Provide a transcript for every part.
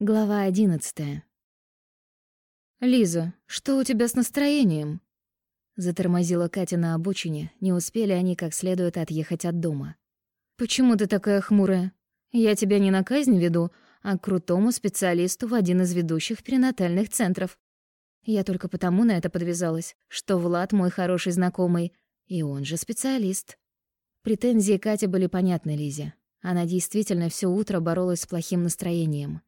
Глава одиннадцатая. «Лиза, что у тебя с настроением?» Затормозила Катя на обочине, не успели они как следует отъехать от дома. «Почему ты такая хмурая? Я тебя не на казнь веду, а к крутому специалисту в один из ведущих перинатальных центров. Я только потому на это подвязалась, что Влад мой хороший знакомый, и он же специалист». Претензии Кати были понятны Лизе. Она действительно все утро боролась с плохим настроением.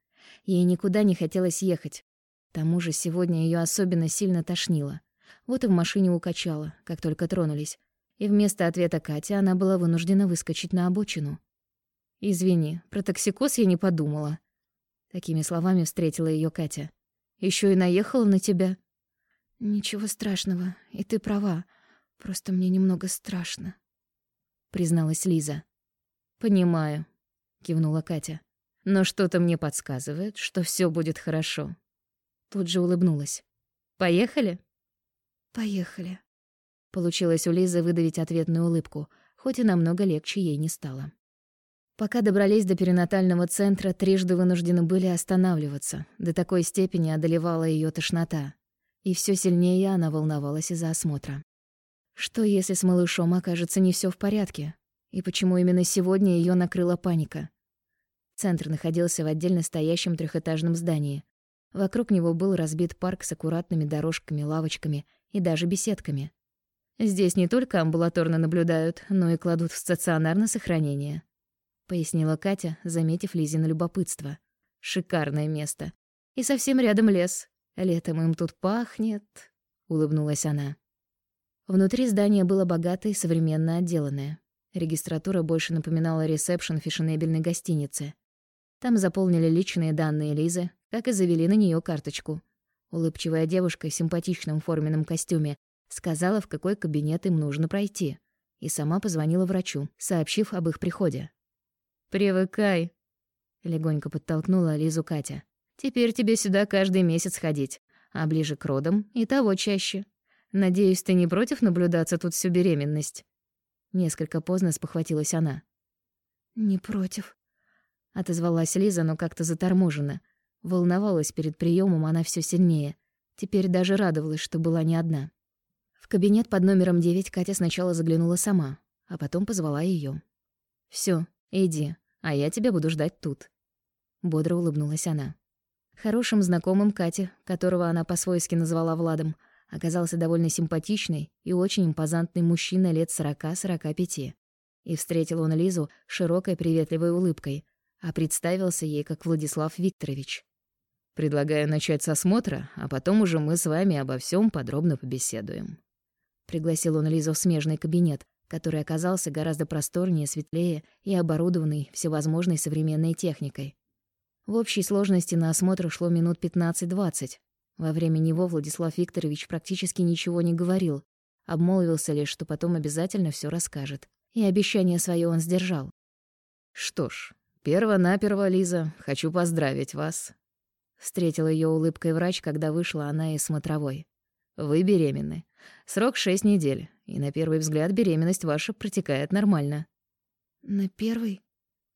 Ей никуда не хотелось ехать. К тому же сегодня ее особенно сильно тошнило. Вот и в машине укачала, как только тронулись. И вместо ответа Кати она была вынуждена выскочить на обочину. «Извини, про токсикоз я не подумала». Такими словами встретила ее Катя. Еще и наехала на тебя». «Ничего страшного, и ты права. Просто мне немного страшно», — призналась Лиза. «Понимаю», — кивнула Катя но что-то мне подсказывает, что все будет хорошо. Тут же улыбнулась. Поехали? Поехали. Получилось у Лизы выдавить ответную улыбку, хоть и намного легче ей не стало. Пока добрались до перинатального центра, трижды вынуждены были останавливаться. До такой степени одолевала ее тошнота. И все сильнее она волновалась из-за осмотра. Что, если с малышом окажется не все в порядке? И почему именно сегодня ее накрыла паника? Центр находился в отдельно стоящем трехэтажном здании. Вокруг него был разбит парк с аккуратными дорожками, лавочками и даже беседками. Здесь не только амбулаторно наблюдают, но и кладут в стационарное сохранение, пояснила Катя, заметив Лизина любопытство. Шикарное место. И совсем рядом лес. Летом им тут пахнет, улыбнулась она. Внутри здания было богато и современно отделанное. Регистратура больше напоминала ресепшн фешенебельной гостиницы. Там заполнили личные данные Лизы, как и завели на нее карточку. Улыбчивая девушка в симпатичном форменном костюме сказала, в какой кабинет им нужно пройти, и сама позвонила врачу, сообщив об их приходе. «Привыкай», — легонько подтолкнула Лизу Катя. «Теперь тебе сюда каждый месяц ходить, а ближе к родам и того чаще. Надеюсь, ты не против наблюдаться тут всю беременность?» Несколько поздно спохватилась она. «Не против», — отозвалась Лиза, но как-то заторможенно. Волновалась перед приемом она все сильнее. Теперь даже радовалась, что была не одна. В кабинет под номером 9 Катя сначала заглянула сама, а потом позвала ее. Все, иди, а я тебя буду ждать тут». Бодро улыбнулась она. Хорошим знакомым Кати, которого она по-свойски назвала Владом, оказался довольно симпатичный и очень импозантный мужчина лет сорока-сорока пяти. И встретил он Лизу широкой приветливой улыбкой, а представился ей как Владислав Викторович. «Предлагаю начать с осмотра, а потом уже мы с вами обо всем подробно побеседуем». Пригласил он Лизу в смежный кабинет, который оказался гораздо просторнее, светлее и оборудованный всевозможной современной техникой. В общей сложности на осмотр шло минут 15-20. Во время него Владислав Викторович практически ничего не говорил, обмолвился лишь, что потом обязательно все расскажет. И обещание свое он сдержал. «Что ж, «Перво-наперво, Лиза, хочу поздравить вас». Встретила ее улыбкой врач, когда вышла она из смотровой. «Вы беременны. Срок шесть недель, и на первый взгляд беременность ваша протекает нормально». «На первый?»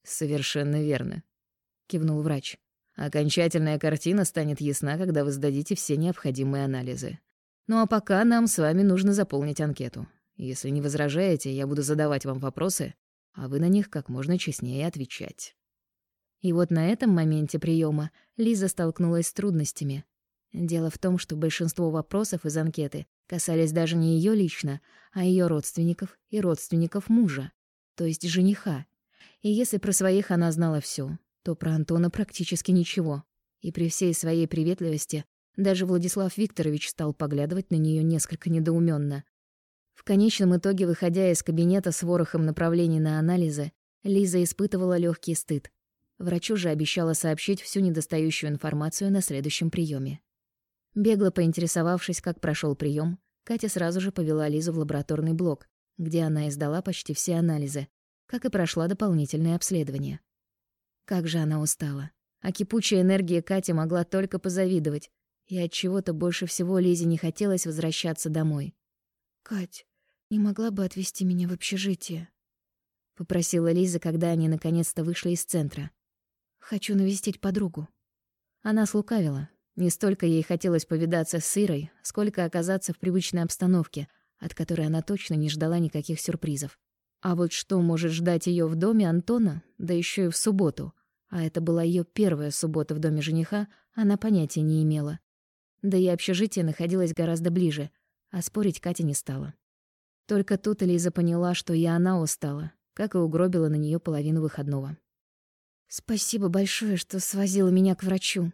«Совершенно верно», — кивнул врач. «Окончательная картина станет ясна, когда вы сдадите все необходимые анализы. Ну а пока нам с вами нужно заполнить анкету. Если не возражаете, я буду задавать вам вопросы, а вы на них как можно честнее отвечать. И вот на этом моменте приема Лиза столкнулась с трудностями. Дело в том, что большинство вопросов из анкеты касались даже не ее лично, а ее родственников и родственников мужа, то есть жениха. И если про своих она знала все, то про Антона практически ничего. И при всей своей приветливости даже Владислав Викторович стал поглядывать на нее несколько недоуменно. В конечном итоге, выходя из кабинета с ворохом направлений на анализы, Лиза испытывала легкий стыд. Врачу же обещала сообщить всю недостающую информацию на следующем приеме. Бегло поинтересовавшись, как прошел прием, Катя сразу же повела Лизу в лабораторный блок, где она издала почти все анализы, как и прошла дополнительное обследование. Как же она устала. А кипучая энергия Кати могла только позавидовать, и от чего-то больше всего Лизе не хотелось возвращаться домой. «Кать, не могла бы отвезти меня в общежитие?» — попросила Лиза, когда они наконец-то вышли из центра. «Хочу навестить подругу». Она слукавила. Не столько ей хотелось повидаться с Ирой, сколько оказаться в привычной обстановке, от которой она точно не ждала никаких сюрпризов. А вот что может ждать ее в доме Антона, да еще и в субботу, а это была ее первая суббота в доме жениха, она понятия не имела. Да и общежитие находилось гораздо ближе, а спорить Катя не стала. Только тут Элиза поняла, что и она устала, как и угробила на нее половину выходного. «Спасибо большое, что свозила меня к врачу»,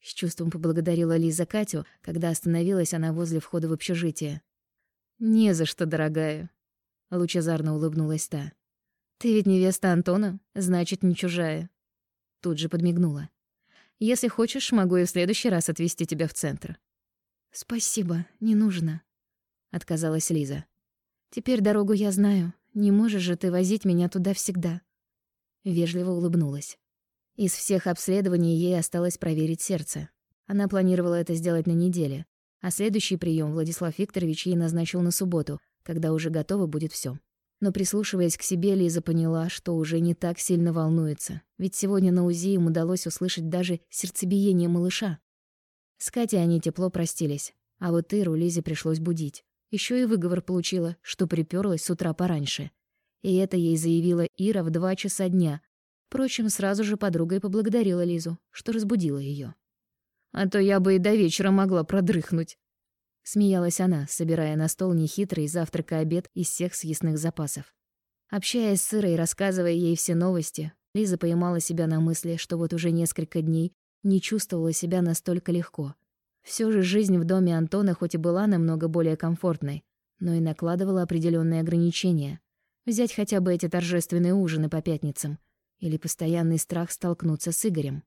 с чувством поблагодарила Лиза Катю, когда остановилась она возле входа в общежитие. «Не за что, дорогая», — лучезарно улыбнулась та. «Ты ведь невеста Антона, значит, не чужая». Тут же подмигнула. «Если хочешь, могу и в следующий раз отвезти тебя в центр». «Спасибо, не нужно», — отказалась Лиза. «Теперь дорогу я знаю. Не можешь же ты возить меня туда всегда». Вежливо улыбнулась. Из всех обследований ей осталось проверить сердце. Она планировала это сделать на неделе, а следующий прием Владислав Викторович ей назначил на субботу, когда уже готово будет все. Но прислушиваясь к себе, Лиза поняла, что уже не так сильно волнуется, ведь сегодня на УЗИ им удалось услышать даже сердцебиение малыша. С Катей они тепло простились, а вот Иру Лизе пришлось будить. Еще и выговор получила, что приперлась с утра пораньше. И это ей заявила Ира в два часа дня. Впрочем, сразу же подруга и поблагодарила Лизу, что разбудила ее. А то я бы и до вечера могла продрыхнуть. Смеялась она, собирая на стол нехитрый завтрак-обед из всех съестных запасов. Общаясь с Ирой, рассказывая ей все новости, Лиза поймала себя на мысли, что вот уже несколько дней не чувствовала себя настолько легко. Все же жизнь в доме Антона хоть и была намного более комфортной, но и накладывала определенные ограничения. Взять хотя бы эти торжественные ужины по пятницам или постоянный страх столкнуться с Игорем.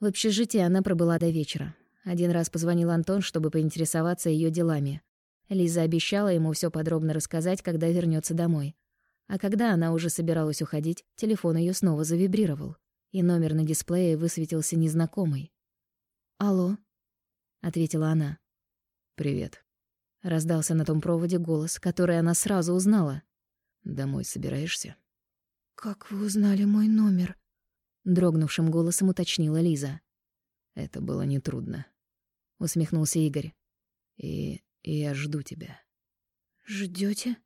В общежитии она пробыла до вечера. Один раз позвонил Антон, чтобы поинтересоваться ее делами. Лиза обещала ему все подробно рассказать, когда вернется домой. А когда она уже собиралась уходить, телефон ее снова завибрировал, и номер на дисплее высветился незнакомый. «Алло», — ответила она. «Привет», — раздался на том проводе голос, который она сразу узнала. «Домой собираешься?» «Как вы узнали мой номер?» дрогнувшим голосом уточнила Лиза. Это было нетрудно, усмехнулся Игорь. И, и я жду тебя. Ждете?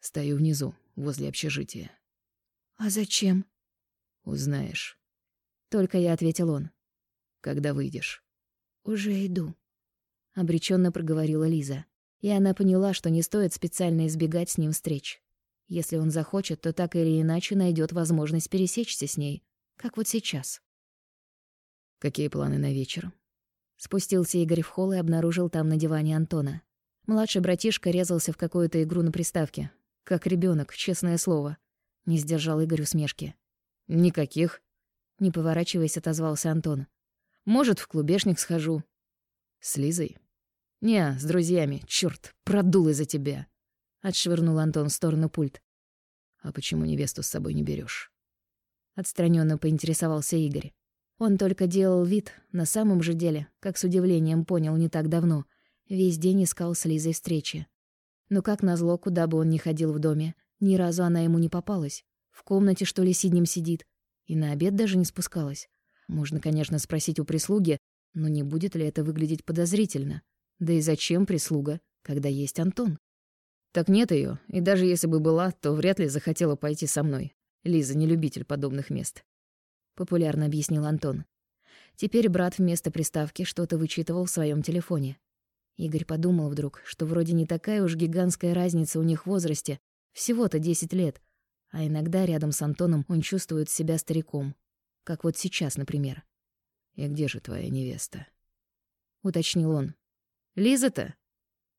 Стою внизу, возле общежития. А зачем? Узнаешь. Только я ответил он. Когда выйдешь? Уже иду. Обреченно проговорила Лиза. И она поняла, что не стоит специально избегать с ним встреч. Если он захочет, то так или иначе найдет возможность пересечься с ней, как вот сейчас. Какие планы на вечер? Спустился Игорь в холл и обнаружил там на диване Антона. Младший братишка резался в какую-то игру на приставке. Как ребенок, честное слово. Не сдержал Игорь усмешки. Никаких. Не поворачиваясь, отозвался Антон. Может, в клубешник схожу. С Лизой? Не, с друзьями. Чёрт, продул из-за тебя. Отшвырнул Антон в сторону пульт. А почему невесту с собой не берешь? Отстраненно поинтересовался Игорь. Он только делал вид, на самом же деле, как с удивлением понял не так давно, весь день искал с Лизой встречи. Но как назло, куда бы он ни ходил в доме, ни разу она ему не попалась. В комнате, что ли, сиднем сидит. И на обед даже не спускалась. Можно, конечно, спросить у прислуги, но не будет ли это выглядеть подозрительно? Да и зачем прислуга, когда есть Антон? Так нет ее, и даже если бы была, то вряд ли захотела пойти со мной. Лиза не любитель подобных мест. Популярно объяснил Антон. Теперь брат вместо приставки что-то вычитывал в своем телефоне. Игорь подумал вдруг, что вроде не такая уж гигантская разница у них в возрасте, всего-то 10 лет, а иногда рядом с Антоном он чувствует себя стариком, как вот сейчас, например. «И где же твоя невеста?» — уточнил он. «Лиза-то?»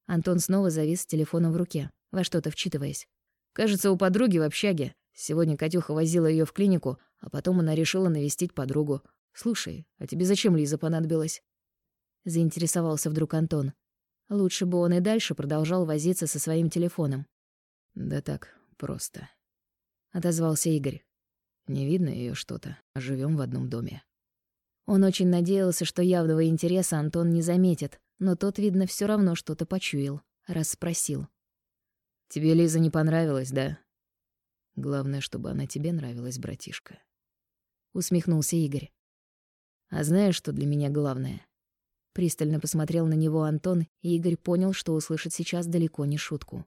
Антон снова завис с телефоном в руке, во что-то вчитываясь. «Кажется, у подруги в общаге. Сегодня Катюха возила ее в клинику, а потом она решила навестить подругу. Слушай, а тебе зачем Лиза понадобилась? Заинтересовался вдруг Антон. Лучше бы он и дальше продолжал возиться со своим телефоном. Да так, просто. Отозвался Игорь. Не видно ее что-то, а живем в одном доме. Он очень надеялся, что явного интереса Антон не заметит, но тот, видно, все равно что-то почуял, раз спросил. «Тебе Лиза не понравилась, да?» Главное, чтобы она тебе нравилась, братишка. Усмехнулся Игорь. А знаешь, что для меня главное? Пристально посмотрел на него Антон, и Игорь понял, что услышит сейчас далеко не шутку.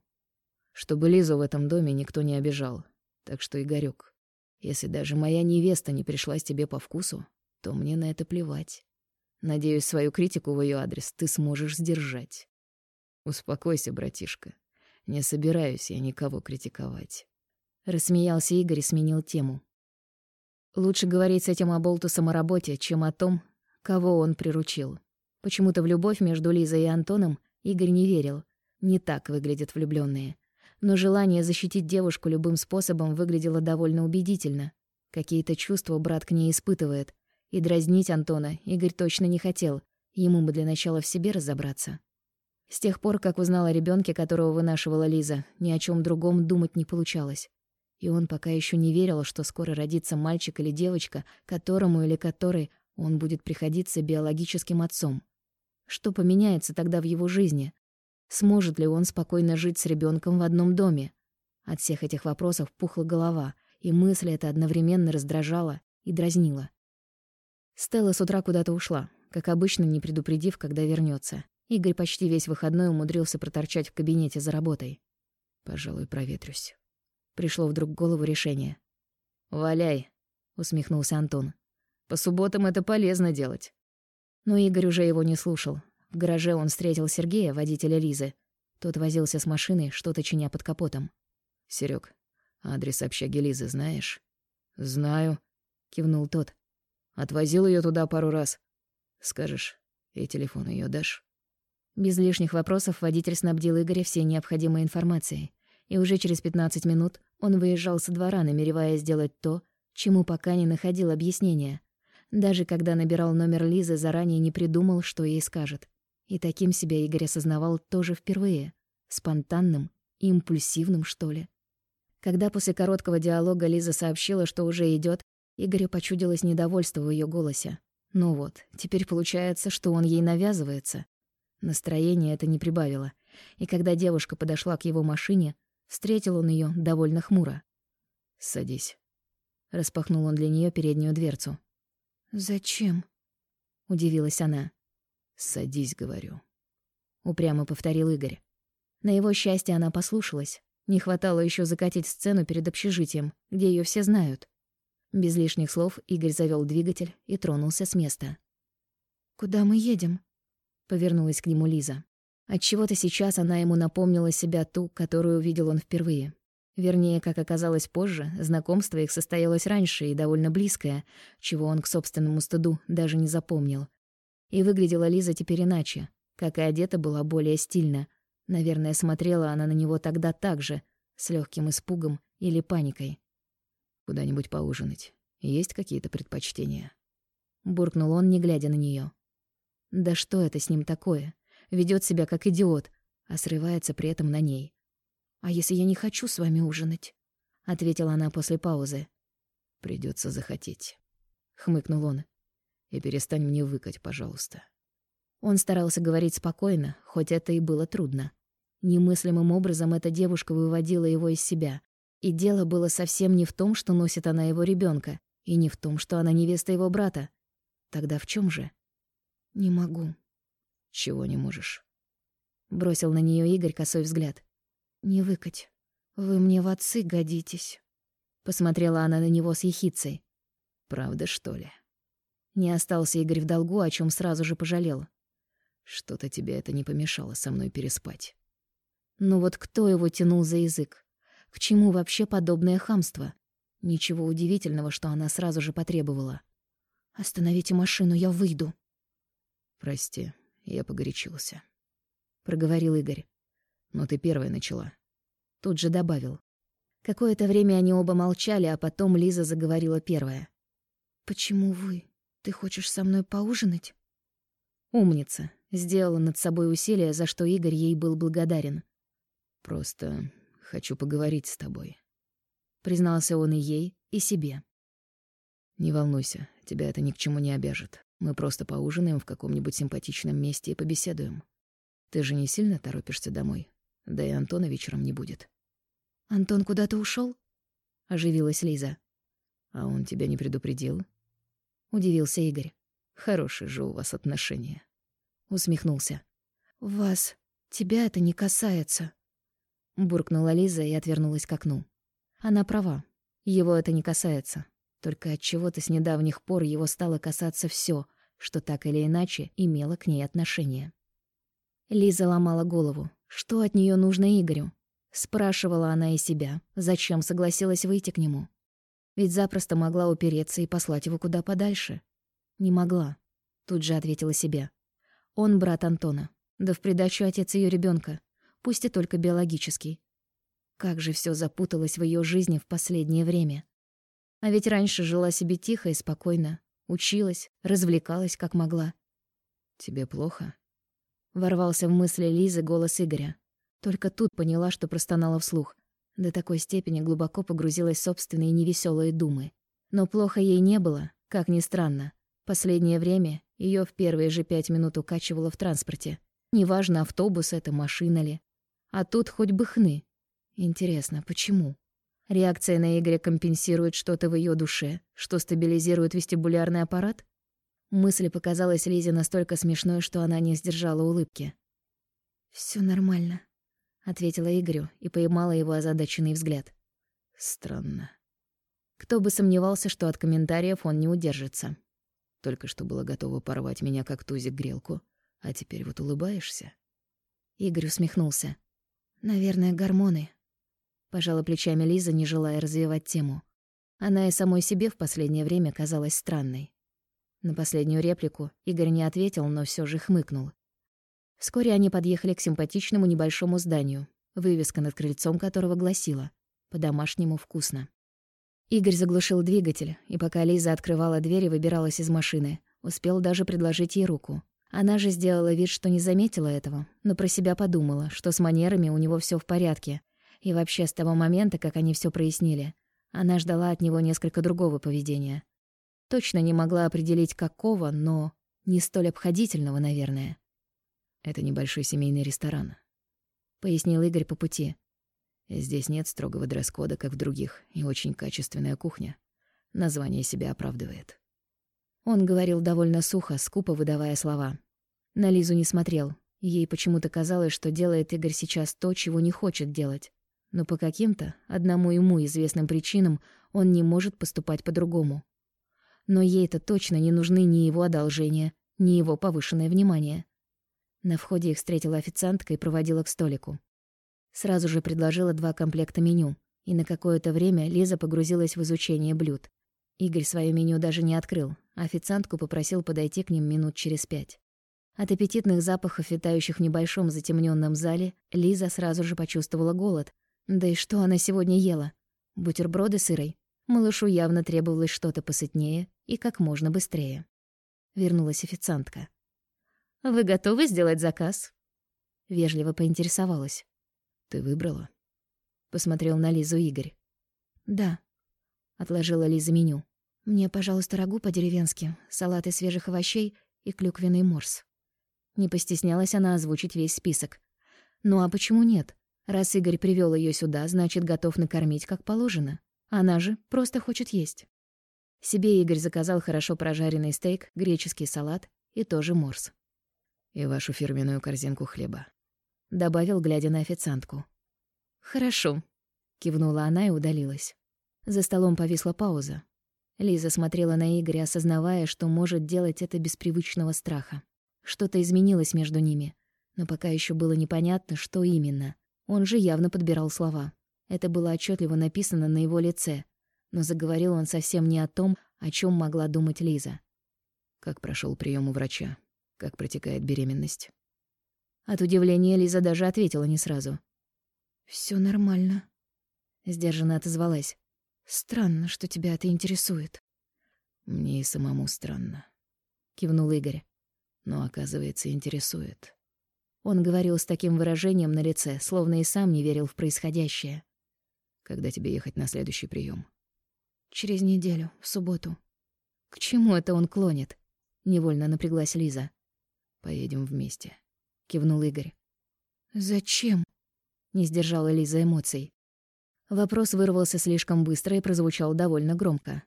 Чтобы Лизу в этом доме никто не обижал. Так что, Игорёк, если даже моя невеста не пришлась тебе по вкусу, то мне на это плевать. Надеюсь, свою критику в ее адрес ты сможешь сдержать. Успокойся, братишка. Не собираюсь я никого критиковать. Рассмеялся Игорь и сменил тему. Лучше говорить с этим оболтусом о работе, чем о том, кого он приручил. Почему-то в любовь между Лизой и Антоном Игорь не верил. Не так выглядят влюбленные. Но желание защитить девушку любым способом выглядело довольно убедительно. Какие-то чувства брат к ней испытывает. И дразнить Антона Игорь точно не хотел. Ему бы для начала в себе разобраться. С тех пор, как узнал о ребенке, которого вынашивала Лиза, ни о чем другом думать не получалось. И он пока еще не верил, что скоро родится мальчик или девочка, которому или которой он будет приходиться биологическим отцом. Что поменяется тогда в его жизни? Сможет ли он спокойно жить с ребенком в одном доме? От всех этих вопросов пухла голова, и мысль эта одновременно раздражала и дразнила. Стелла с утра куда-то ушла, как обычно, не предупредив, когда вернется. Игорь почти весь выходной умудрился проторчать в кабинете за работой. Пожалуй, проветрюсь. Пришло вдруг в голову решение. «Валяй», — усмехнулся Антон. «По субботам это полезно делать». Но Игорь уже его не слушал. В гараже он встретил Сергея, водителя Лизы. Тот возился с машиной, что-то чиня под капотом. «Серёг, адрес общаги Лизы знаешь?» «Знаю», — кивнул тот. «Отвозил её туда пару раз. Скажешь, и телефон её дашь?» Без лишних вопросов водитель снабдил Игоря всей необходимой информацией. И уже через 15 минут он выезжал со двора, намереваясь сделать то, чему пока не находил объяснения. Даже когда набирал номер Лизы, заранее не придумал, что ей скажет. И таким себя Игорь осознавал тоже впервые. Спонтанным импульсивным, что ли. Когда после короткого диалога Лиза сообщила, что уже идет, Игорю почудилось недовольство в ее голосе. Ну вот, теперь получается, что он ей навязывается. Настроение это не прибавило. И когда девушка подошла к его машине, Встретил он ее довольно хмуро. «Садись». Распахнул он для нее переднюю дверцу. «Зачем?» — удивилась она. «Садись, говорю», — упрямо повторил Игорь. На его счастье она послушалась. Не хватало еще закатить сцену перед общежитием, где ее все знают. Без лишних слов Игорь завел двигатель и тронулся с места. «Куда мы едем?» — повернулась к нему Лиза. Отчего-то сейчас она ему напомнила себя ту, которую увидел он впервые. Вернее, как оказалось позже, знакомство их состоялось раньше и довольно близкое, чего он к собственному стыду даже не запомнил. И выглядела Лиза теперь иначе, как и одета была более стильно. Наверное, смотрела она на него тогда так же, с легким испугом или паникой. «Куда-нибудь поужинать. Есть какие-то предпочтения?» Буркнул он, не глядя на нее. «Да что это с ним такое?» ведет себя как идиот, а срывается при этом на ней. «А если я не хочу с вами ужинать?» — ответила она после паузы. Придется захотеть», — хмыкнул он. «И перестань мне выкать, пожалуйста». Он старался говорить спокойно, хоть это и было трудно. Немыслимым образом эта девушка выводила его из себя. И дело было совсем не в том, что носит она его ребенка, и не в том, что она невеста его брата. Тогда в чем же? «Не могу», чего не можешь? Бросил на нее Игорь косой взгляд. Не выкать. Вы мне в отцы годитесь. Посмотрела она на него с ехицей. Правда, что ли? Не остался Игорь в долгу, о чем сразу же пожалел. Что-то тебе это не помешало со мной переспать. Ну вот кто его тянул за язык? К чему вообще подобное хамство? Ничего удивительного, что она сразу же потребовала. «Остановите машину, я выйду». «Прости, я погорячился. Проговорил Игорь. Но ты первая начала. Тут же добавил. Какое-то время они оба молчали, а потом Лиза заговорила первая. «Почему вы? Ты хочешь со мной поужинать?» Умница. Сделала над собой усилие, за что Игорь ей был благодарен. «Просто хочу поговорить с тобой», — признался он и ей, и себе. «Не волнуйся, тебя это ни к чему не обяжет. Мы просто поужинаем в каком-нибудь симпатичном месте и побеседуем. Ты же не сильно торопишься домой? Да и Антона вечером не будет. Антон куда-то ушел? Оживилась Лиза. А он тебя не предупредил? Удивился Игорь. Хорошие же у вас отношения. Усмехнулся. Вас, тебя это не касается. Буркнула Лиза и отвернулась к окну. Она права. Его это не касается. Только от чего-то с недавних пор его стало касаться все, что так или иначе имело к ней отношение. Лиза ломала голову. Что от нее нужно Игорю? Спрашивала она и себя, зачем согласилась выйти к нему. Ведь запросто могла упереться и послать его куда подальше. Не могла. Тут же ответила себе. Он брат Антона. Да в придачу отец ее ребенка, пусть и только биологический. Как же все запуталось в ее жизни в последнее время. А ведь раньше жила себе тихо и спокойно, училась, развлекалась как могла. «Тебе плохо?» Ворвался в мысли Лизы голос Игоря. Только тут поняла, что простонала вслух. До такой степени глубоко погрузилась в собственные невеселые думы. Но плохо ей не было, как ни странно. Последнее время ее в первые же пять минут укачивало в транспорте. Неважно, автобус это, машина ли. А тут хоть бы хны. Интересно, почему? Реакция на Игоря компенсирует что-то в ее душе, что стабилизирует вестибулярный аппарат? Мысль показалась Лизе настолько смешной, что она не сдержала улыбки. Все нормально», — ответила Игорю и поймала его озадаченный взгляд. «Странно». Кто бы сомневался, что от комментариев он не удержится. Только что была готова порвать меня, как тузик, грелку, а теперь вот улыбаешься. Игорь усмехнулся. «Наверное, гормоны». Пожала плечами Лиза, не желая развивать тему. Она и самой себе в последнее время казалась странной. На последнюю реплику Игорь не ответил, но все же хмыкнул. Вскоре они подъехали к симпатичному небольшому зданию, вывеска над крыльцом которого гласила «По-домашнему вкусно». Игорь заглушил двигатель, и пока Лиза открывала дверь и выбиралась из машины, успел даже предложить ей руку. Она же сделала вид, что не заметила этого, но про себя подумала, что с манерами у него все в порядке. И вообще с того момента, как они все прояснили, она ждала от него несколько другого поведения. Точно не могла определить, какого, но не столь обходительного, наверное. «Это небольшой семейный ресторан», — пояснил Игорь по пути. «Здесь нет строгого дресс-кода, как в других, и очень качественная кухня. Название себя оправдывает». Он говорил довольно сухо, скупо выдавая слова. На Лизу не смотрел. Ей почему-то казалось, что делает Игорь сейчас то, чего не хочет делать. Но по каким-то, одному ему известным причинам, он не может поступать по-другому. Но ей-то точно не нужны ни его одолжения, ни его повышенное внимание. На входе их встретила официантка и проводила к столику. Сразу же предложила два комплекта меню, и на какое-то время Лиза погрузилась в изучение блюд. Игорь свое меню даже не открыл, а официантку попросил подойти к ним минут через пять. От аппетитных запахов, витающих в небольшом затемненном зале, Лиза сразу же почувствовала голод. Да и что она сегодня ела? Бутерброды сырой? Малышу явно требовалось что-то посытнее и как можно быстрее. Вернулась официантка. «Вы готовы сделать заказ?» Вежливо поинтересовалась. «Ты выбрала?» Посмотрел на Лизу Игорь. «Да», — отложила Лиза меню. «Мне, пожалуйста, рагу по-деревенски, салат из свежих овощей и клюквенный морс». Не постеснялась она озвучить весь список. Ну а почему нет? Раз Игорь привёл её сюда, значит, готов накормить как положено. Она же просто хочет есть. Себе Игорь заказал хорошо прожаренный стейк, греческий салат и тоже морс. «И вашу фирменную корзинку хлеба», — добавил, глядя на официантку. «Хорошо», — кивнула она и удалилась. За столом повисла пауза. Лиза смотрела на Игоря, осознавая, что может делать это без привычного страха. Что-то изменилось между ними, но пока еще было непонятно, что именно. Он же явно подбирал слова. Это было отчетливо написано на его лице, но заговорил он совсем не о том, о чем могла думать Лиза. Как прошел прием у врача? Как протекает беременность? От удивления Лиза даже ответила не сразу. Все нормально», — сдержанно отозвалась. «Странно, что тебя это интересует». «Мне и самому странно», — кивнул Игорь. «Но, оказывается, интересует». Он говорил с таким выражением на лице, словно и сам не верил в происходящее. Когда тебе ехать на следующий прием? Через неделю, в субботу. К чему это он клонит? Невольно напряглась Лиза. Поедем вместе, кивнул Игорь. Зачем? Не сдержала Лиза эмоций. Вопрос вырвался слишком быстро и прозвучал довольно громко.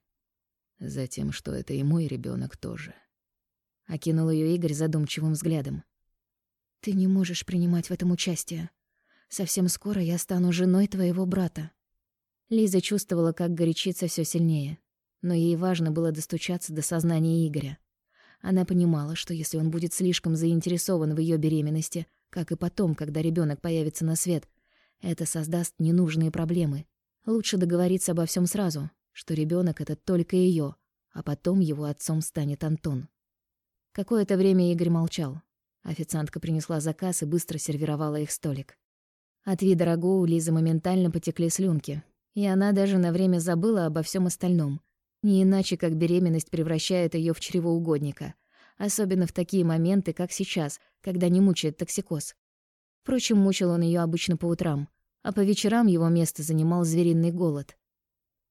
Затем, что это и мой ребенок тоже. окинул ее Игорь задумчивым взглядом. Ты не можешь принимать в этом участие. Совсем скоро я стану женой твоего брата. Лиза чувствовала, как горячится все сильнее, но ей важно было достучаться до сознания Игоря. Она понимала, что если он будет слишком заинтересован в ее беременности, как и потом, когда ребенок появится на свет, это создаст ненужные проблемы. Лучше договориться обо всем сразу, что ребенок это только ее, а потом его отцом станет Антон. Какое-то время Игорь молчал. Официантка принесла заказ и быстро сервировала их столик. От вида рагу у Лизы моментально потекли слюнки, и она даже на время забыла обо всем остальном. Не иначе, как беременность превращает ее в чревоугодника, особенно в такие моменты, как сейчас, когда не мучает токсикоз. Впрочем, мучил он ее обычно по утрам, а по вечерам его место занимал звериный голод.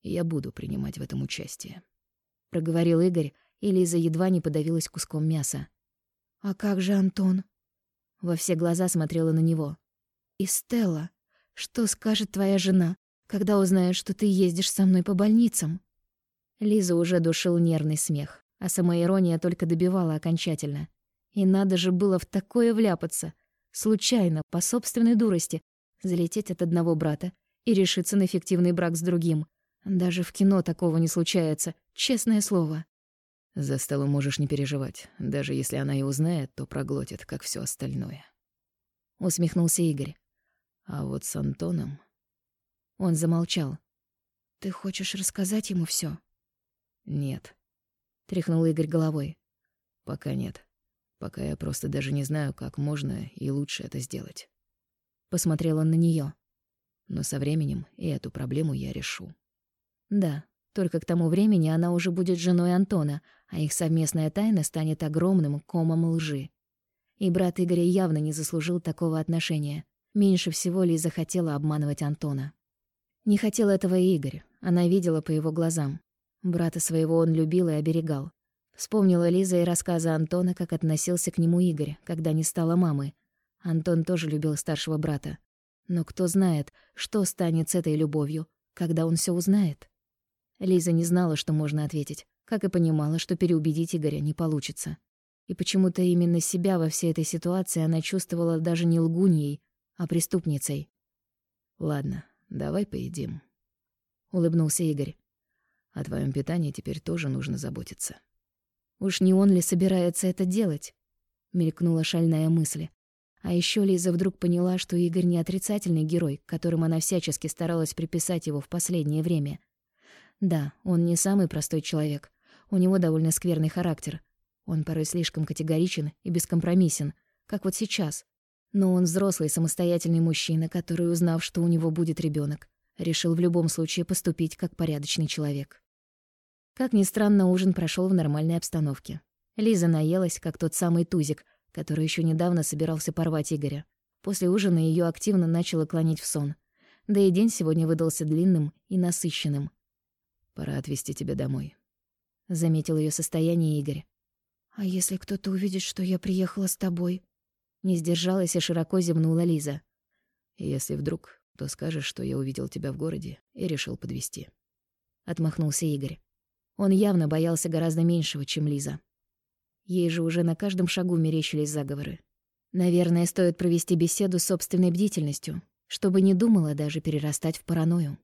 «Я буду принимать в этом участие», — проговорил Игорь, и Лиза едва не подавилась куском мяса. «А как же Антон?» Во все глаза смотрела на него. «И Стелла? Что скажет твоя жена, когда узнает, что ты ездишь со мной по больницам?» Лиза уже душил нервный смех, а самоирония только добивала окончательно. И надо же было в такое вляпаться. Случайно, по собственной дурости, залететь от одного брата и решиться на фиктивный брак с другим. Даже в кино такого не случается, честное слово. За Стеллу можешь не переживать. Даже если она и узнает, то проглотит, как все остальное. Усмехнулся Игорь. А вот с Антоном... Он замолчал. «Ты хочешь рассказать ему все? «Нет», — тряхнул Игорь головой. «Пока нет. Пока я просто даже не знаю, как можно и лучше это сделать». Посмотрел он на нее. «Но со временем и эту проблему я решу». «Да, только к тому времени она уже будет женой Антона, а их совместная тайна станет огромным комом лжи. И брат Игоря явно не заслужил такого отношения. Меньше всего Лиза хотела обманывать Антона. Не хотел этого и Игорь, она видела по его глазам. Брата своего он любил и оберегал. Вспомнила Лиза и рассказы Антона, как относился к нему Игорь, когда не стало мамы. Антон тоже любил старшего брата. Но кто знает, что станет с этой любовью, когда он все узнает? Лиза не знала, что можно ответить, как и понимала, что переубедить Игоря не получится. И почему-то именно себя во всей этой ситуации она чувствовала даже не лгуньей, а преступницей. «Ладно, давай поедим», — улыбнулся Игорь. «О твоем питании теперь тоже нужно заботиться». «Уж не он ли собирается это делать?» — мелькнула шальная мысль. А еще Лиза вдруг поняла, что Игорь не отрицательный герой, которым она всячески старалась приписать его в последнее время. Да, он не самый простой человек. У него довольно скверный характер. Он порой слишком категоричен и бескомпромиссен, как вот сейчас. Но он взрослый, самостоятельный мужчина, который, узнав, что у него будет ребенок, решил в любом случае поступить как порядочный человек. Как ни странно, ужин прошел в нормальной обстановке. Лиза наелась, как тот самый тузик, который еще недавно собирался порвать Игоря. После ужина ее активно начало клонить в сон. Да и день сегодня выдался длинным и насыщенным. «Пора отвезти тебя домой», — заметил ее состояние Игорь. «А если кто-то увидит, что я приехала с тобой?» Не сдержалась и широко зевнула Лиза. «Если вдруг, то скажешь, что я увидел тебя в городе и решил подвести. Отмахнулся Игорь. Он явно боялся гораздо меньшего, чем Лиза. Ей же уже на каждом шагу мерещились заговоры. Наверное, стоит провести беседу с собственной бдительностью, чтобы не думала даже перерастать в паранойю.